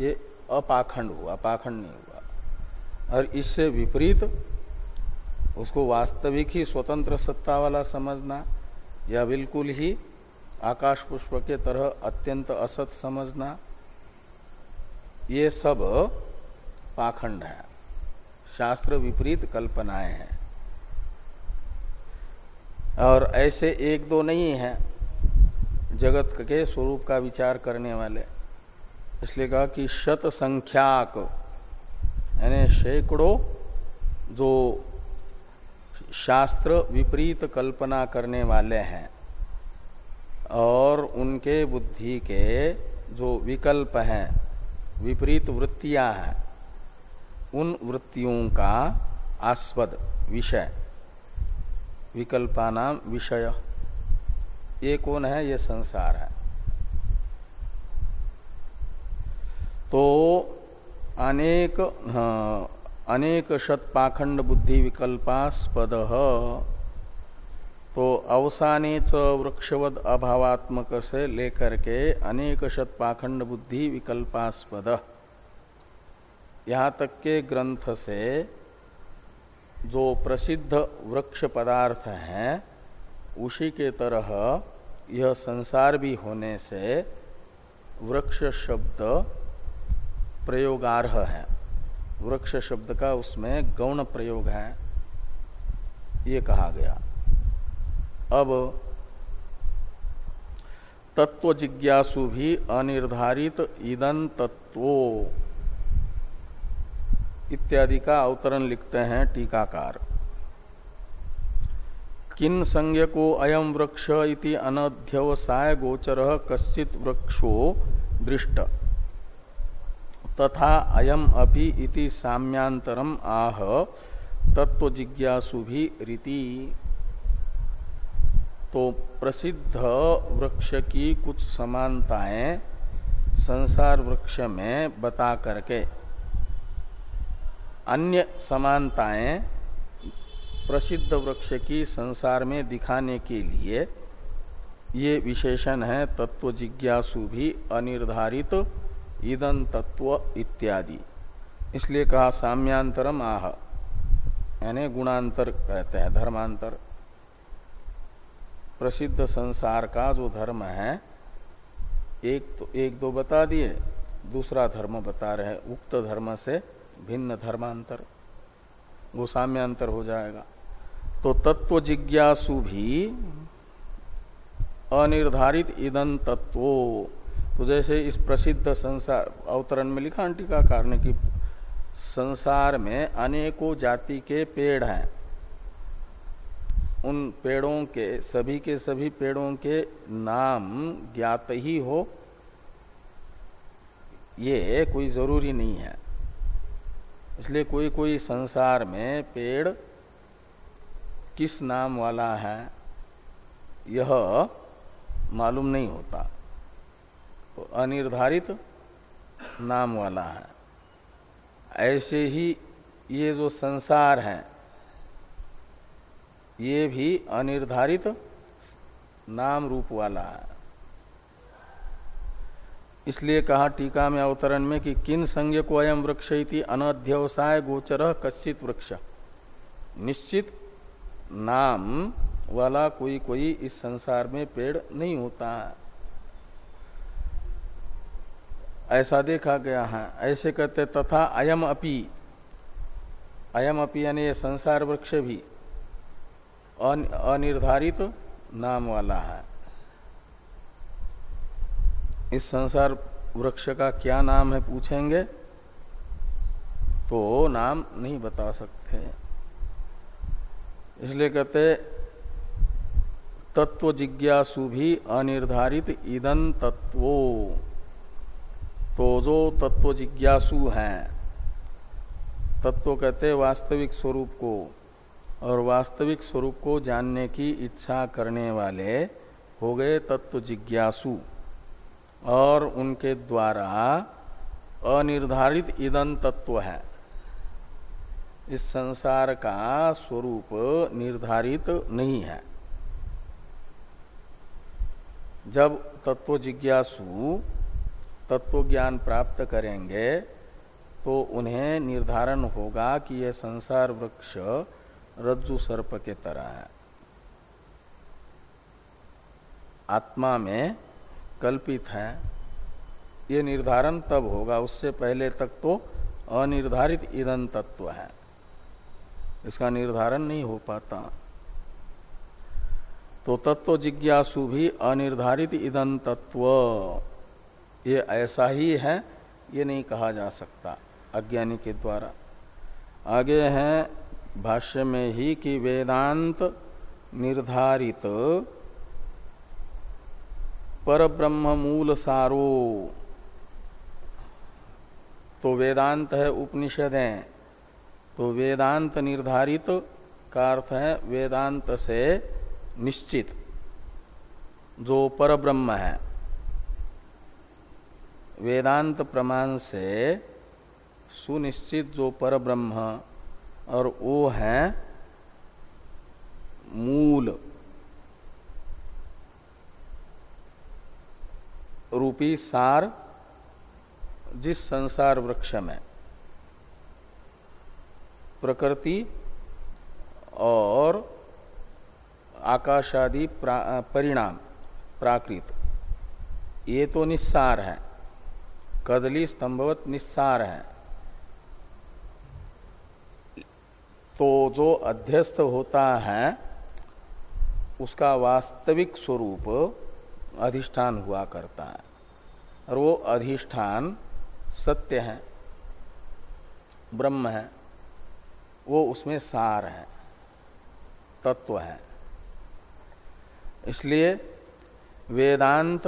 ये अपाखंड हुआ, पाखंड नहीं हुआ। और इससे विपरीत उसको वास्तविक ही स्वतंत्र सत्ता वाला समझना, या बिल्कुल ही आकाश पुष्प के तरह अत्यंत असत समझना, ये सब पाखंड है। शास्त्र विपरीत कल्पनाएँ हैं। और ऐसे एक दो नहीं है जगत के स्वरूप का विचार करने वाले। इसलिए कहा कि शत संख्याक यानी सैकड़ों जो शास्त्र विपरीत कल्पना करने वाले हैं और उनके बुद्धि के जो विकल्प हैं, विपरीत वृत्तियाँ हैं, उन वृत्तियों का आस्पद विषय। विकल्पा नाम विषय। ये कौन है? ये संसार है। तो अनेक हाँ, अनेक शतपाखंड बुद्धि विकल्पास्पद। तो अवसाने च वृक्षवद अभावात्मक से लेकर के अनेक शत पाखंड बुद्धि विकल्पास्पद। यहाँ तक के ग्रंथ से जो प्रसिद्ध वृक्ष पदार्थ हैं, उसी के तरह यह संसार भी होने से वृक्ष शब्द प्रयोगार्ह है। वृक्ष शब्द का उसमें गौण प्रयोग है, ये कहा गया। अब तत्व जिज्ञासु भी अनिर्धारित ईदन तत्वो। इत्यादि का अवतरण लिखते हैं टीकाकार। किन संज्ञ को अयम वृक्ष इति अनध्यवसाय गोचर कश्चित वृक्षो दृष्ट। तथा अयम अभी इति साम्यांतरम आह तत्व जिज्ञासु भी रीति। तो प्रसिद्ध वृक्ष की कुछ समानताएँ संसार वृक्ष में बता करके। अन्य समानताएँ प्रसिद्ध वृक्ष की संसार में दिखाने के लिए ये विशेषण है, तत्व जिज्ञासु भी अनिर्धारित ईदन तत्व इत्यादि। इसलिए कहा साम्यांतरम आह। यानी गुणांतर कहते हैं, धर्मांतर। प्रसिद्ध संसार का जो धर्म है, एक तो एक दो बता दिए, दूसरा धर्म बता रहे उक्त धर्म से भिन्न धर्मांतर वो साम्यांतर हो जाएगा। तो तत्व जिज्ञासु भी अनिर्धारित ईदन तत्वो। तो जैसे इस प्रसिद्ध संसार, अवतरण में लिखा टीकाकार कारण कि संसार में अनेकों जाति के पेड़ हैं। उन पेड़ों के, सभी के सभी पेड़ों के नाम ज्ञात ही हो, ये कोई ज़रूरी नहीं है। इसलिए कोई कोई संसार में पेड़ किस नाम वाला है, यह मालूम नहीं होता। तो अनिर्धारित नाम वाला है। ऐसे ही ये जो संसार है, ये भी अनिर्धारित नाम रूप वाला है। इसलिए कहा टीका में अवतरण में कि किन संज्ञ को अयम वृक्ष अनध्यवसाय गोचर कश्चित वृक्ष। निश्चित नाम वाला कोई कोई इस संसार में पेड़ नहीं होता है। ऐसा देखा गया है। ऐसे कहते तथा अयम अपि। अयम अपि यानी संसार वृक्ष भी अनिर्धारित नाम वाला है। इस संसार वृक्ष का क्या नाम है पूछेंगे? तो नाम नहीं बता सकते। इसलिए कहते, तत्व जिज्ञासु भी अनिर्धारित ईदन तत्वो। तो जो तत्व जिज्ञासु हैं, तत्व कहते वास्तविक स्वरूप को, और वास्तविक स्वरूप को जानने की इच्छा करने वाले हो गए तत्व जिज्ञासु। और उनके द्वारा अनिर्धारित ईदन तत्व है। इस संसार का स्वरूप निर्धारित नहीं है। जब तत्व जिज्ञासु, तत्व ज्ञान प्राप्त करेंगे तो उन्हें निर्धारण होगा कि यह संसार वृक्ष रज्जु सर्प के तरह है। आत्मा में कल्पित है, ये निर्धारण तब होगा, उससे पहले तक तो अनिर्धारित ईदन तत्व है। इसका निर्धारण नहीं हो पाता। तो तत्व जिज्ञासु भी अनिर्धारित ईदन तत्व, ये ऐसा ही है, ये नहीं कहा जा सकता अज्ञानी के द्वारा। आगे है भाष्य में ही कि वेदांत निर्धारित पर ब्रह्म मूल सारो तो वेदांत है उपनिषद है। तो वेदांत निर्धारित का अर्थ है वेदांत से निश्चित, जो पर ब्रह्म है। वेदांत प्रमाण से सुनिश्चित जो पर ब्रह्म और वो है मूल। रूपी सार जिस संसार वृक्ष में प्रकृति और आकाशादि परिणाम, प्राकृत, ये तो निस्सार है। कदली स्तंभवत निस्सार है। तो जो अध्यस्त होता है, उसका वास्तविक स्वरूप अधिष्ठान हुआ करता है। और वो अधिष्ठान सत्य है, ब्रह्म है, वो उसमें सार है, तत्व है। इसलिए वेदांत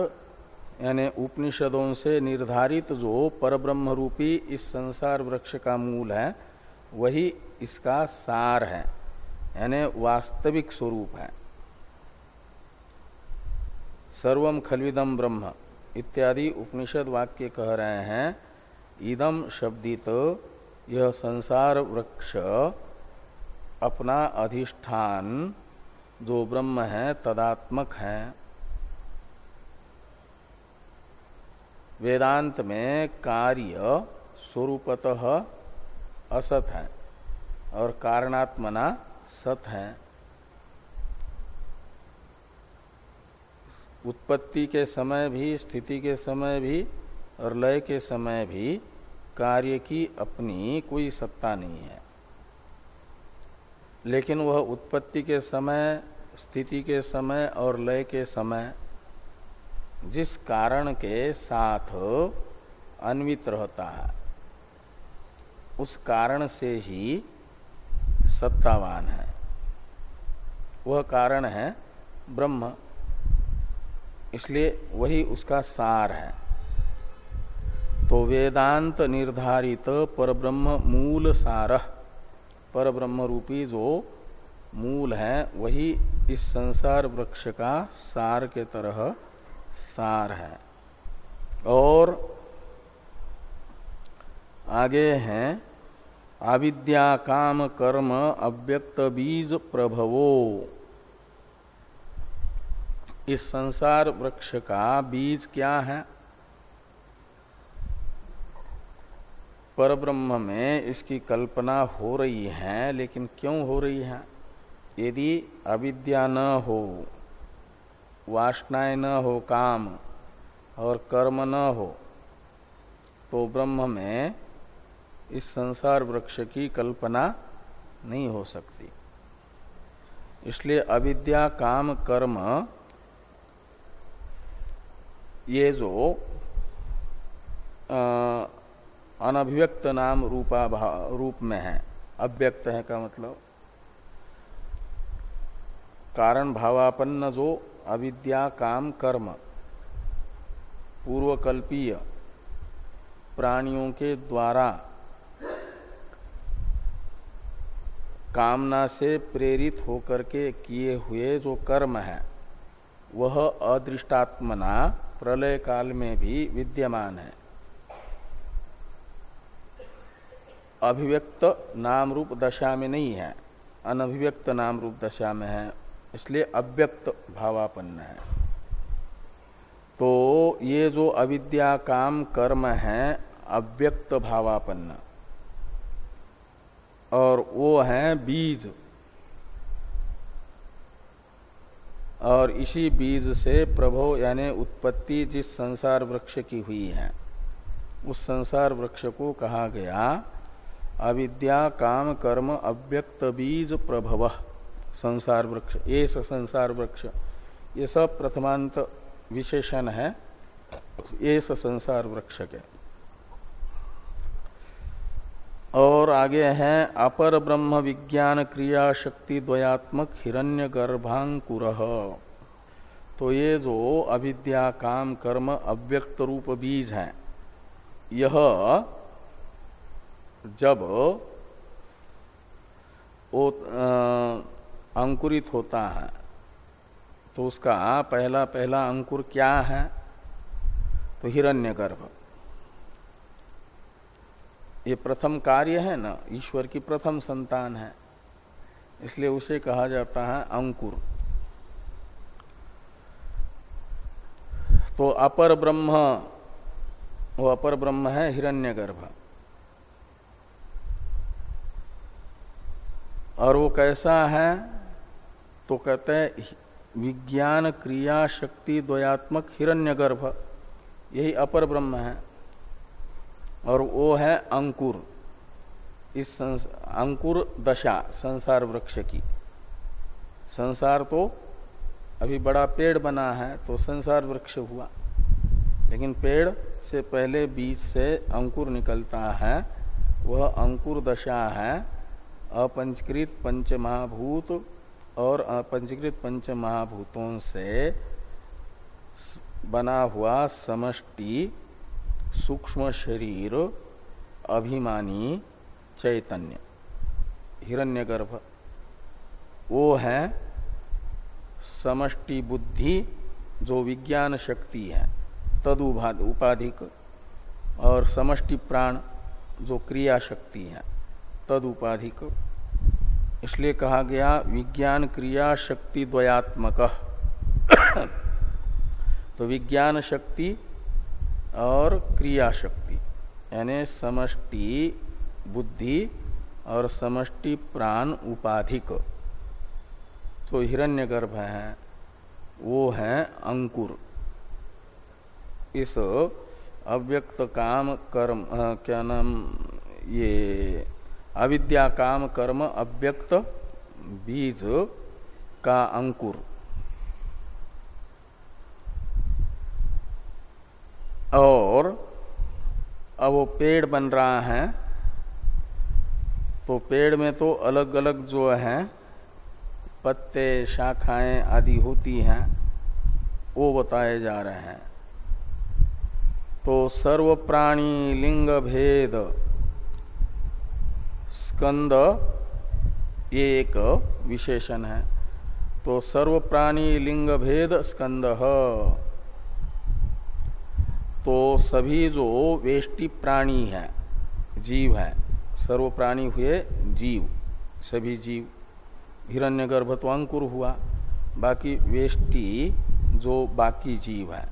यानी उपनिषदों से निर्धारित जो परब्रह्म रूपी इस संसार वृक्ष का मूल है, वही इसका सार है, यानी वास्तविक स्वरूप है। सर्वम खलविदम ब्रह्म। इत्यादि उपनिषद वाक्य कह रहे हैं। इदम शब्दित यह संसार वृक्ष अपना अधिष्ठान जो ब्रह्म है तदात्मक है। वेदांत में कार्य स्वरूपतः असत है और कारणात्मना सत है। उत्पत्ति के समय भी, स्थिति के समय भी, और लय के समय भी कार्य की अपनी कोई सत्ता नहीं है। लेकिन वह उत्पत्ति के समय, स्थिति के समय और लय के समय, जिस कारण के साथ अन्वित रहता है, उस कारण से ही सत्तावान है। वह कारण है ब्रह्म। इसलिए वही उसका सार है। तो वेदांत निर्धारित परब्रह्म मूल सार, परब्रह्म रूपी जो मूल है, वही इस संसार वृक्ष का सार के तरह सार है। और आगे हैं, अविद्या काम कर्म अव्यक्त बीज प्रभवो। इस संसार वृक्ष का बीज क्या है? परब्रह्म में इसकी कल्पना हो रही है, लेकिन क्यों हो रही है? यदि अविद्या न हो, वासनाएँ न हो, काम और कर्म न हो तो ब्रह्म में इस संसार वृक्ष की कल्पना नहीं हो सकती। इसलिए अविद्या, काम, कर्म ये जो अनभिव्यक्त नाम रूपा रूप में है। अव्यक्त है का मतलब? कारण भावापन्न जो अविद्या, काम, कर्म। पूर्वकल्पीय, प्राणियों के द्वारा। कामना से प्रेरित होकर के किए हुए जो कर्म है, वह अदृष्टात्मना प्रलय काल में भी विद्यमान है। अभिव्यक्त नाम रूप दशा में नहीं है, अनभिव्यक्त नाम रूप दशा में है, इसलिए अव्यक्त भावापन्न है। तो ये जो अविद्या काम कर्म है, अव्यक्त भावापन्न। और वो है बीज। और इसी बीज से प्रभो यानी उत्पत्ति जिस संसार वृक्ष की हुई है, उस संसार वृक्ष को कहा गया, अविद्या, काम, कर्म, अव्यक्त बीज प्रभव, संसार वृक्ष, ये संसार वृक्ष, ये सब प्रथमांत विशेषण है, ये संसार वृक्ष के। और आगे हैं, अपर ब्रह्म विज्ञान क्रिया शक्ति द्वयात्मक हिरण्य गर्भांकुर तो ये जो अविद्या, काम, कर्म, अव्यक्त रूप बीज है, यह जब वो अंकुरित होता है तो उसका पहला पहला अंकुर क्या है? तो हिरण्यगर्भ। ये प्रथम कार्य है ना, ईश्वर की प्रथम संतान है। इसलिए उसे कहा जाता है अंकुर। तो अपर ब्रह्म, वो अपर ब्रह्म है हिरण्यगर्भ। और वो कैसा है? तो कहते हैं, विज्ञान क्रिया शक्ति द्वयात्मक हिरण्यगर्भ। यही अपर ब्रह्म है। और वो है अंकुर। इस अंकुर दशा, संसार वृक्ष की। संसार तो अभी बड़ा पेड़ बना है तो संसार वृक्ष हुआ। लेकिन पेड़ से पहले बीज से अंकुर निकलता है, वह अंकुर दशा है। अपंचकृत पंच महाभूत और अपंचकृत पंच महाभूतों से, बना हुआ समष्टि सूक्ष्म शरीर अभिमानी चैतन्य। हिरण्यगर्भ। वो है समष्टि बुद्धि, जो विज्ञान शक्ति है। तद उपाधिक। और समष्टि प्राण, जो क्रिया शक्ति है। तद उपाधिक इसलिए कहा गया, विज्ञान क्रिया शक्ति द्वयात्मक। तो विज्ञान शक्ति और क्रिया शक्ति यानी समष्टि बुद्धि और समष्टि प्राण उपाधिक। तो हिरण्यगर्भ है, वो है अंकुर। इस अव्यक्त काम कर्म क्या नाम, ये अविद्या काम कर्म अव्यक्त बीज का अंकुर। और अब वो पेड़ बन रहा है तो पेड़ में तो अलग अलग जो है, पत्ते, शाखाएँ आदि होती हैं, वो बताए जा रहे हैं। तो सर्व प्राणी लिंग भेद, स्कंद, ये एक विशेषण है। तो सर्व प्राणी लिंग भेद स्कंद तो सभी जो वेष्टि प्राणी है, जीव है, सर्व प्राणी हुए जीव, सभी जीव। हिरण्यगर्भ तो अंकुर हुआ, बाकी वेष्टि जो बाकी जीव है,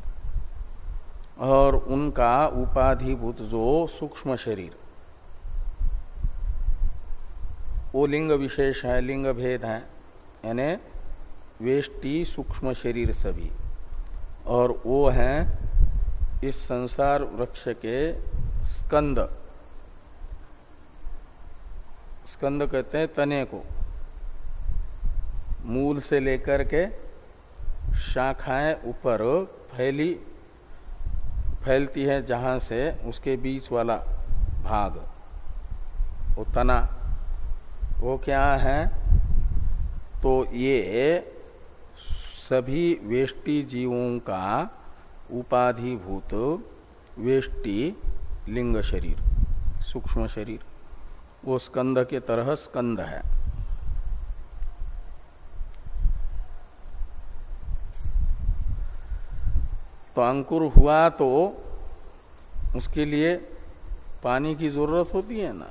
और उनका उपाधिभूत जो सूक्ष्म शरीर। वो लिंग विशेष है, लिंग भेद है, यानी वेष्टि सूक्ष्म शरीर सभी, और वो है इस संसार वृक्ष के स्कंद। स्कंद कहते हैं तने को। मूल से लेकर के शाखाएँ ऊपर फैली, फैलती है जहाँ से उसके बीच वाला भाग, वो तना। वो क्या है? तो ये सभी वेष्टि जीवों का उपाधिभूत वेष्टि लिंग शरीर, सूक्ष्म शरीर। वो स्कंद के तरह स्कंद है। तो अंकुर हुआ तो उसके लिए पानी की ज़रूरत होती है ना।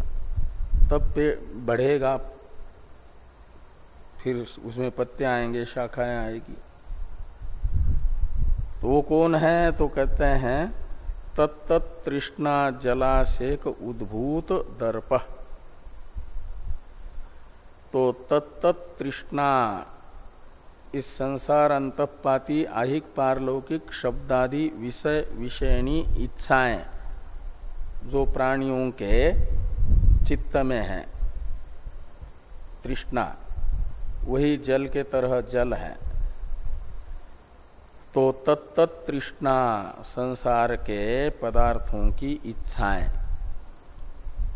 तब पे बढ़ेगा, फिर उसमें पत्ते आएँगे, शाखाएँ आएगी। वो कौन है? तो कहते हैं तत्त तृष्णा जलाशेक उद्भूत दर्प। तो तत्त तृष्णा इस संसार अंतपाती आहिक पारलौकिक शब्दादि विषय विषयनी इच्छाएँ, जो प्राणियों के चित्त में है। तृष्णा, वही जल के तरह जल है। तो तत्त तृष्णा संसार के पदार्थों की इच्छाएँ।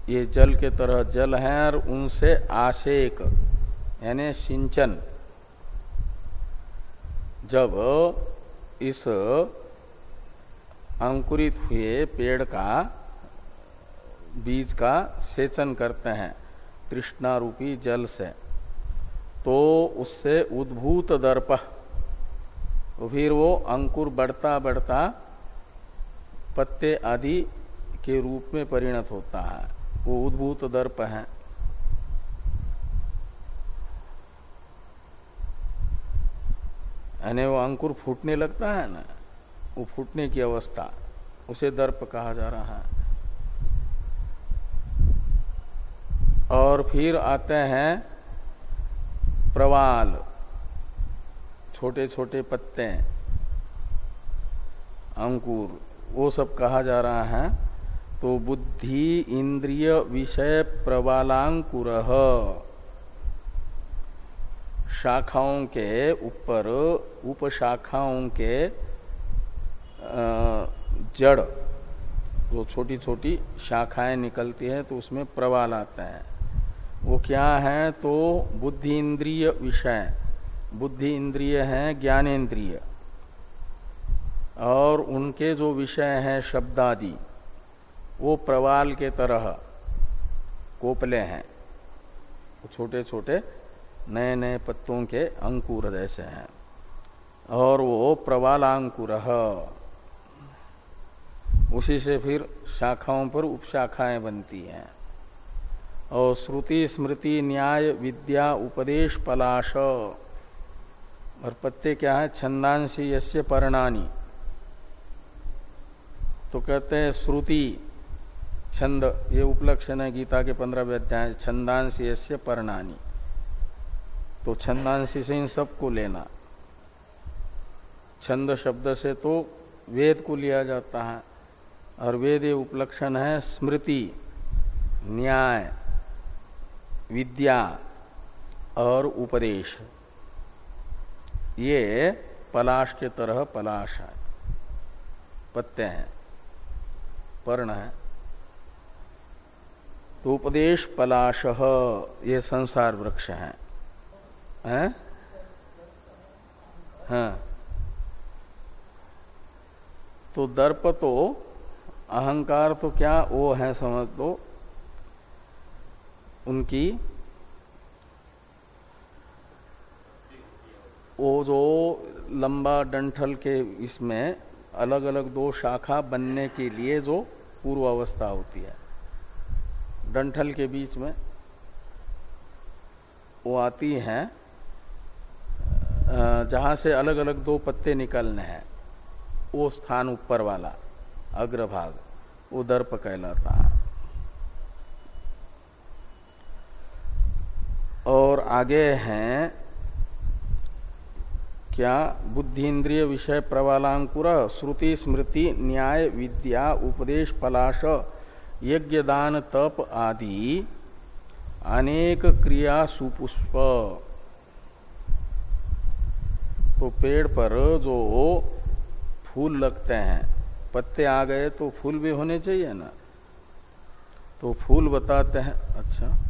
ये जल के तरह जल है और उनसे आशेक, यानी सिंचन। जब इस अंकुरित हुए पेड़ का बीज का सेचन करते हैं तृष्णा रूपी जल से तो उससे उद्भूत दर्प तो फिर वो अंकुर बढ़ता बढ़ता पत्ते आदि के रूप में परिणत होता है। वो उद्भूत दर्प है। यानी वो अंकुर फूटने लगता है ना, वो फूटने की अवस्था, उसे दर्प कहा जा रहा है। और फिर आते हैं प्रवाल। छोटे छोटे पत्ते, अंकुर, वो सब कहा जा रहा है तो बुद्धि इंद्रिय विषय प्रबालांकुर। शाखाओं के ऊपर, उपशाखाओं के जड़, जो छोटी छोटी शाखाएँ निकलती हैं तो उसमें प्रवाल आता है। वो क्या है? तो बुद्धि इंद्रिय विषय। बुद्धि इंद्रिय है ज्ञानेन्द्रिय और उनके जो विषय हैं, शब्दादि, वो प्रवाल के तरह कोपले हैं। छोटे छोटे नए नए पत्तों के अंकुर जैसे हैं। और वो प्रवालांकुर। उसी से फिर शाखाओं पर उपशाखाएँ बनती हैं। और श्रुति, स्मृति, न्याय, विद्या, उपदेश, पलाश। और पत्ते क्या है? छंदांशी यस्य पर्णानी। तो कहते हैं श्रुति, छंद, ये उपलक्षण है गीता के पंद्रह अध्याय छंदांश यस्य पर्णानी। तो छंदांशी से इन सबको लेना। छंद शब्द से तो वेद को लिया जाता है, और वेद ये उपलक्षण है स्मृति, न्याय, विद्या और उपदेश। ये पलाश के तरह पलाश है। पत्ते हैं, पर्ण है। तो उपदेश पलाश, ये संसार वृक्ष है। हैं? हाँ। तो दर्प तो अहंकार तो क्या वो है समझ लो, उनकी वो जो लंबा डंठल के इसमें अलग अलग दो शाखा बनने के लिए जो पूर्व अवस्था होती है। डंठल के बीच में वो आती हैं जहाँ से अलग अलग दो पत्ते निकलने हैं। वो स्थान ऊपर वाला, अग्रभाग, वो दर्प कहलाता है। और आगे हैं क्या बुद्धि इंद्रिय विषय प्रवालांकुर, श्रुति, स्मृति, न्याय, विद्या, उपदेश, पलाश, यज्ञ, दान, तप आदि अनेक क्रिया सुपुष्प। तो पेड़ पर जो फूल लगते हैं, पत्ते आ गए तो फूल भी होने चाहिए ना? तो फूल बताते हैं अच्छा।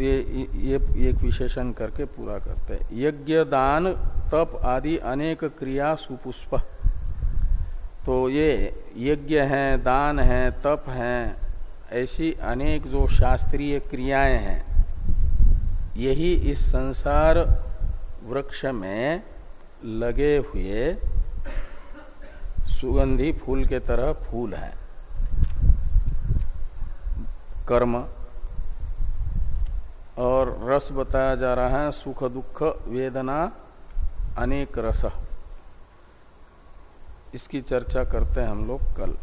तो ये ये एक विशेषण करके पूरा करते हैं। यज्ञ, दान, तप आदि अनेक क्रिया सुपुष्प। तो ये यज्ञ है, दान है, तप है, ऐसी अनेक जो शास्त्रीय क्रियाएँ हैं, यही इस संसार वृक्ष में लगे हुए सुगंधी फूल के तरह फूल है। कर्म और रस बताया जा रहा है, सुख दुख, वेदना, अनेक रस। इसकी चर्चा करते हैं हम लोग कल।